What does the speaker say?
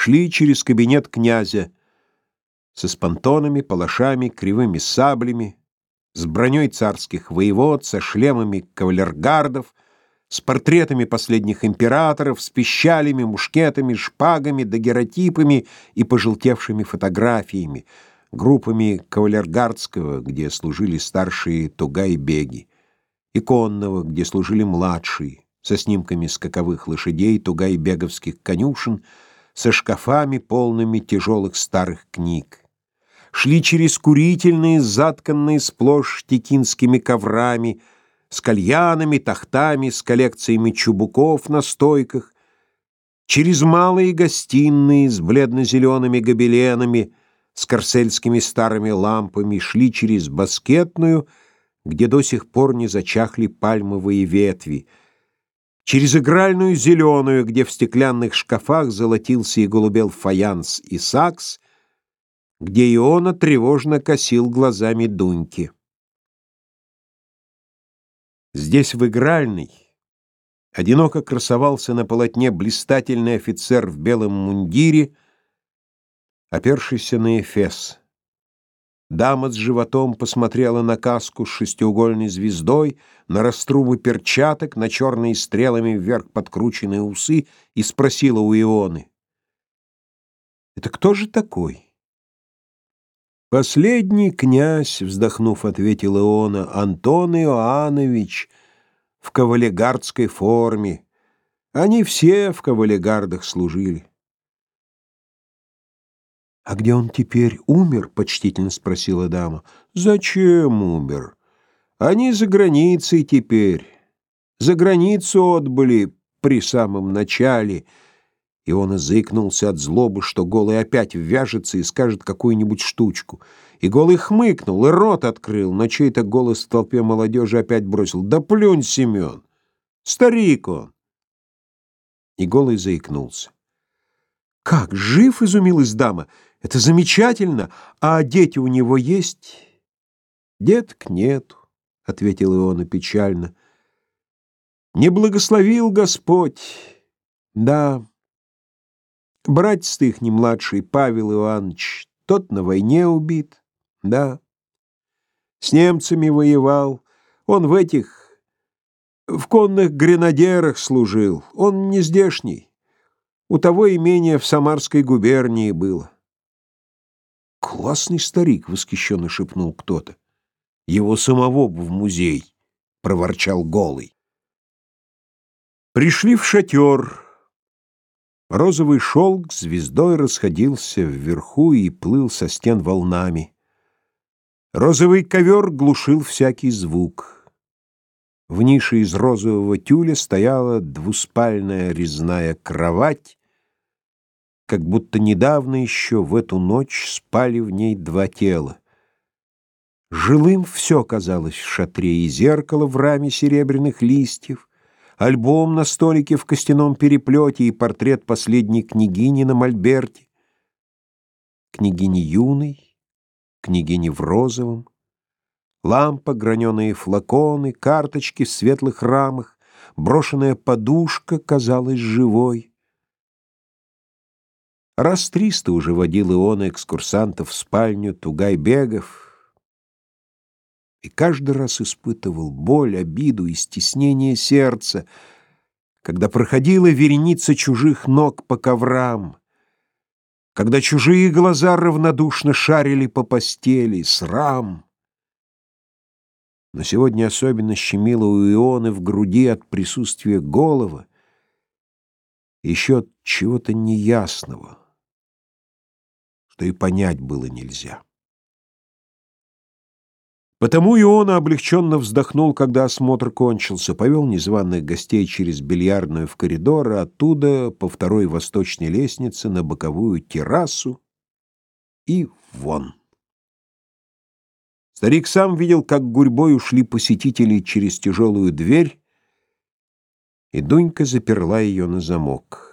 шли через кабинет князя со спонтонами, палашами, кривыми саблями, с броней царских воевод, со шлемами кавалергардов, с портретами последних императоров, с пищалями, мушкетами, шпагами, дагеротипами и пожелтевшими фотографиями, группами кавалергардского, где служили старшие тугай-беги, и конного, где служили младшие, со снимками скаковых лошадей, тугай-беговских конюшен, со шкафами, полными тяжелых старых книг. Шли через курительные, затканные сплошь текинскими коврами, с кальянами, тахтами, с коллекциями чубуков на стойках, через малые гостиные с бледно-зелеными гобеленами, с корсельскими старыми лампами, шли через баскетную, где до сих пор не зачахли пальмовые ветви, через игральную зеленую, где в стеклянных шкафах золотился и голубел фаянс и сакс, где Иона тревожно косил глазами Дуньки. Здесь в игральной одиноко красовался на полотне блистательный офицер в белом мундире, опершийся на эфес. Дама с животом посмотрела на каску с шестиугольной звездой, на раструбы перчаток, на черные стрелами вверх подкрученные усы и спросила у Ионы. «Это кто же такой?» «Последний князь», — вздохнув, ответил Иона, — «Антон Иоаннович в кавалегардской форме. Они все в кавалегардах служили». «А где он теперь? Умер?» — почтительно спросила дама. «Зачем умер? Они за границей теперь. За границу отбыли при самом начале». И он изыкнулся от злобы, что Голый опять ввяжется и скажет какую-нибудь штучку. И Голый хмыкнул, и рот открыл, но чей-то голос в толпе молодежи опять бросил. «Да плюнь, Семен! Старик он!» И Голый заикнулся. «Как, жив?» — изумилась дама. «Это замечательно! А дети у него есть?» «Деток нету», — ответил Иона печально. «Не благословил Господь. Да, Братец ты их не младший, Павел Иванович, тот на войне убит, да. С немцами воевал, он в этих, в конных гренадерах служил, он не здешний. У того имения в Самарской губернии было. «Классный старик!» — восхищенно шепнул кто-то. «Его самого бы в музей!» — проворчал Голый. Пришли в шатер. Розовый шелк звездой расходился вверху и плыл со стен волнами. Розовый ковер глушил всякий звук. В нише из розового тюля стояла двуспальная резная кровать, как будто недавно еще в эту ночь спали в ней два тела. Жилым все казалось в шатре, и зеркало в раме серебряных листьев, альбом на столике в костяном переплете и портрет последней княгини на мольберте. Княгини юной, княгини в розовом, лампа, граненые флаконы, карточки в светлых рамах, брошенная подушка казалась живой. Раз триста уже водил Иона экскурсантов в спальню Тугайбегов, и каждый раз испытывал боль, обиду и стеснение сердца, когда проходила вереница чужих ног по коврам, когда чужие глаза равнодушно шарили по постели, срам. Но сегодня особенно щемило у Ионы в груди от присутствия голова, еще от чего-то неясного, что и понять было нельзя. Потому Иона облегченно вздохнул, когда осмотр кончился, повел незваных гостей через бильярдную в коридор, а оттуда по второй восточной лестнице на боковую террасу и вон. Старик сам видел, как гурьбой ушли посетители через тяжелую дверь, и Дунька заперла ее на замок.